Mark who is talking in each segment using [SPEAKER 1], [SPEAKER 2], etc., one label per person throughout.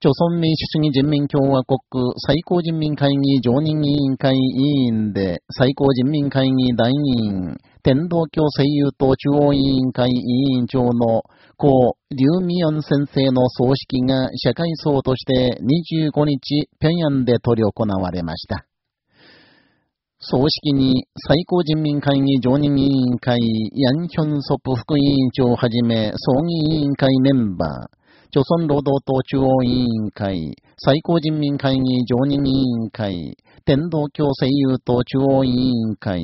[SPEAKER 1] 朝鮮民主主義人民共和国最高人民会議常任委員会委員で最高人民会議代議員、天道教声優党中央委員会委員長の故、リュウミヨン先生の葬式が社会葬として25日、平壌で執り行われました。葬式に最高人民会議常任委員会ヤンヒョンソプ副委員長をはじめ葬儀委員会メンバー、朝鮮労働党中央委員会、最高人民会議常任委員会、天道教声優党中央委員会、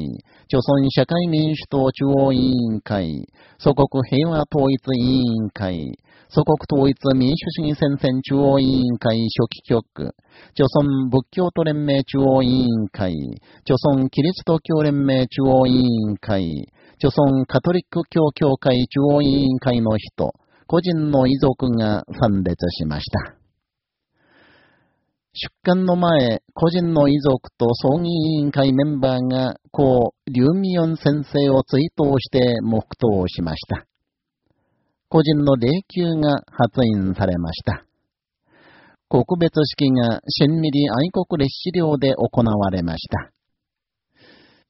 [SPEAKER 1] 朝鮮社会民主党中央委員会、祖国平和統一委員会、祖国統一民主主義戦線中央委員会初期局、朝鮮仏教徒連盟中央委員会、朝鮮キリスト教連盟中央委員会、朝鮮カトリック教協会中央委員会の人、個人の遺族が参列しました。出棺の前、個人の遺族と葬儀委員会メンバーが、故、リュウミヨン先生を追悼して黙祷しました。個人の霊柩が発印されました。告別式が新ミリ愛国列史料で行われました。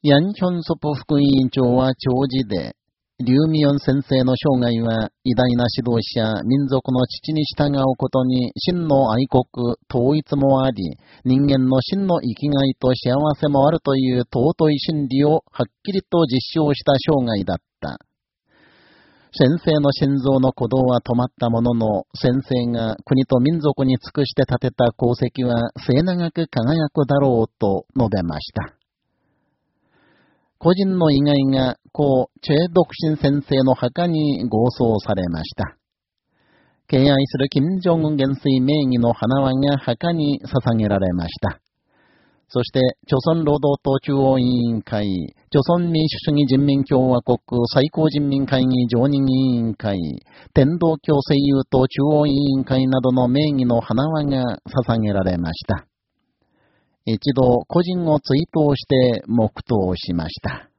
[SPEAKER 1] ヤンヒョンソプ副委員長は長寿で、リュウミヨン先生の生涯は偉大な指導者、民族の父に従うことに真の愛国、統一もあり、人間の真の生きがいと幸せもあるという尊い真理をはっきりと実証した生涯だった。先生の心臓の鼓動は止まったものの、先生が国と民族に尽くして立てた功績は末永く輝くだろうと述べました。個人の意外が、故、チェ・独身先生の墓に合葬されました。敬愛する金正恩元帥名義の花輪が墓に捧げられました。そして、朝鮮労働党中央委員会、朝鮮民主主義人民共和国最高人民会議常任委員会、天道教声優党中央委員会などの名義の花輪が捧げられました。一度個人を追悼して黙祷しました。